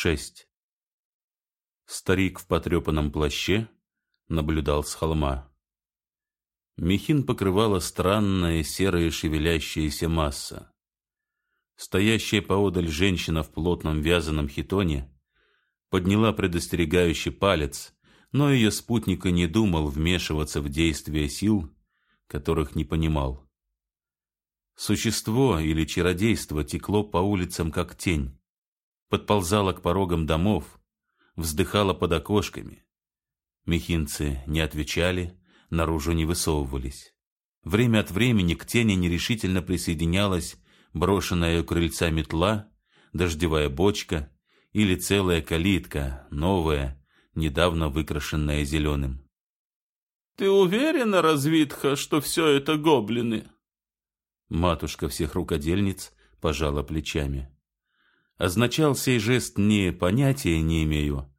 6. Старик в потрепанном плаще наблюдал с холма. Мехин покрывала странная серая шевелящаяся масса. Стоящая поодаль женщина в плотном вязаном хитоне подняла предостерегающий палец, но ее спутник и не думал вмешиваться в действия сил, которых не понимал. Существо или чародейство текло по улицам, как тень, подползало к порогам домов, вздыхало под окошками. Мехинцы не отвечали, наружу не высовывались. Время от времени к тени нерешительно присоединялась брошенная у крыльца метла, дождевая бочка или целая калитка, новая, недавно выкрашенная зеленым. «Ты уверена, Развитха, что все это гоблины?» Матушка всех рукодельниц пожала плечами. Означал сей жест не понятия не имею,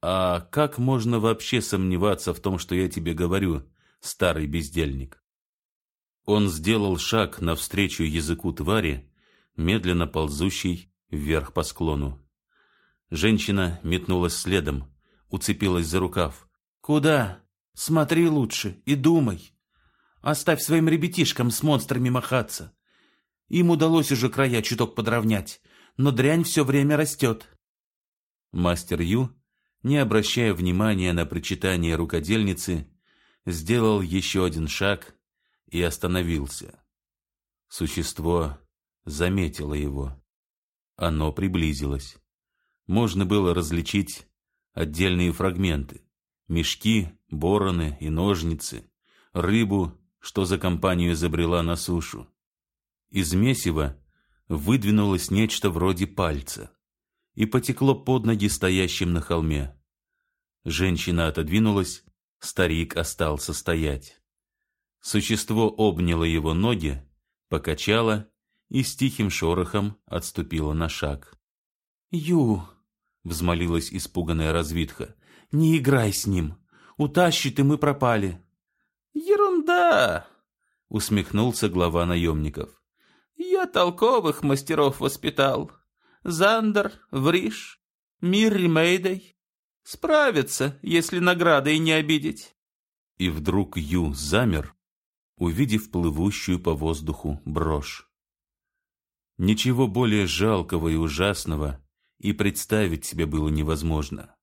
а как можно вообще сомневаться в том, что я тебе говорю, старый бездельник? Он сделал шаг навстречу языку твари, медленно ползущей вверх по склону. Женщина метнулась следом, уцепилась за рукав. «Куда? Смотри лучше и думай!» Оставь своим ребятишкам с монстрами махаться. Им удалось уже края чуток подровнять, но дрянь все время растет. Мастер Ю, не обращая внимания на причитание рукодельницы, сделал еще один шаг и остановился. Существо заметило его. Оно приблизилось. Можно было различить отдельные фрагменты. Мешки, бороны и ножницы, рыбу что за компанию изобрела на сушу. Из месива выдвинулось нечто вроде пальца и потекло под ноги стоящим на холме. Женщина отодвинулась, старик остался стоять. Существо обняло его ноги, покачало и с тихим шорохом отступило на шаг. «Ю!» — взмолилась испуганная развитха. «Не играй с ним! Утащит, и мы пропали!» «Ерунда!» — усмехнулся глава наемников. «Я толковых мастеров воспитал. Зандер, Вриш, Мирри Мейдей. Справятся, если наградой не обидеть». И вдруг Ю замер, увидев плывущую по воздуху брошь. Ничего более жалкого и ужасного и представить себе было невозможно.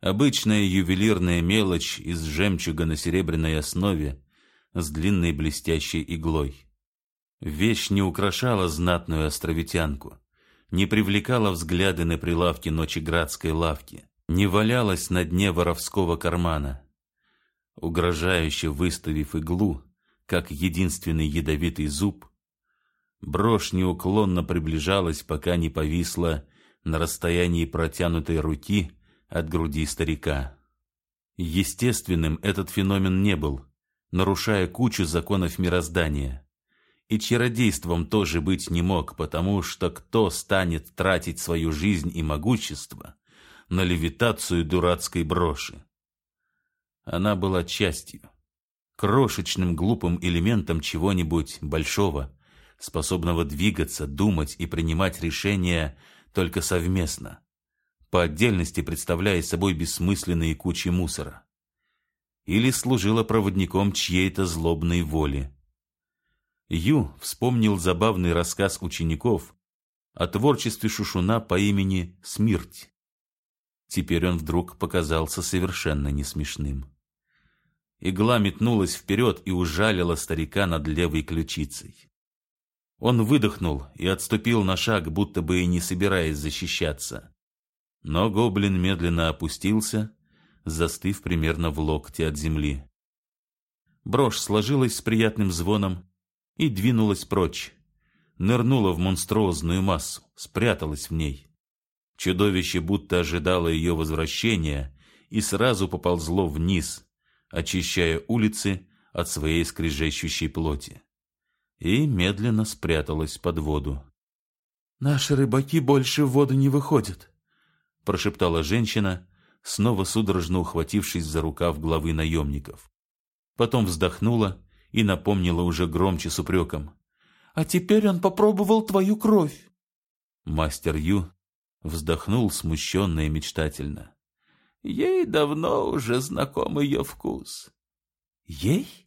Обычная ювелирная мелочь из жемчуга на серебряной основе с длинной блестящей иглой. Вещь не украшала знатную островитянку, не привлекала взгляды на прилавки ночеградской лавки, не валялась на дне воровского кармана. Угрожающе выставив иглу, как единственный ядовитый зуб, брошь неуклонно приближалась, пока не повисла на расстоянии протянутой руки от груди старика. Естественным этот феномен не был, нарушая кучу законов мироздания. И чародейством тоже быть не мог, потому что кто станет тратить свою жизнь и могущество на левитацию дурацкой броши? Она была частью, крошечным глупым элементом чего-нибудь большого, способного двигаться, думать и принимать решения только совместно по отдельности представляя собой бессмысленные кучи мусора. Или служила проводником чьей-то злобной воли. Ю вспомнил забавный рассказ учеников о творчестве Шушуна по имени Смерть. Теперь он вдруг показался совершенно несмешным. Игла метнулась вперед и ужалила старика над левой ключицей. Он выдохнул и отступил на шаг, будто бы и не собираясь защищаться. Но гоблин медленно опустился, застыв примерно в локте от земли. Брошь сложилась с приятным звоном и двинулась прочь. Нырнула в монструозную массу, спряталась в ней. Чудовище будто ожидало ее возвращения и сразу поползло вниз, очищая улицы от своей скрежещущей плоти. И медленно спряталась под воду. «Наши рыбаки больше в воду не выходят», прошептала женщина, снова судорожно ухватившись за рукав главы наемников. Потом вздохнула и напомнила уже громче с упреком. «А теперь он попробовал твою кровь!» Мастер Ю вздохнул смущенно и мечтательно. «Ей давно уже знаком ее вкус». «Ей?»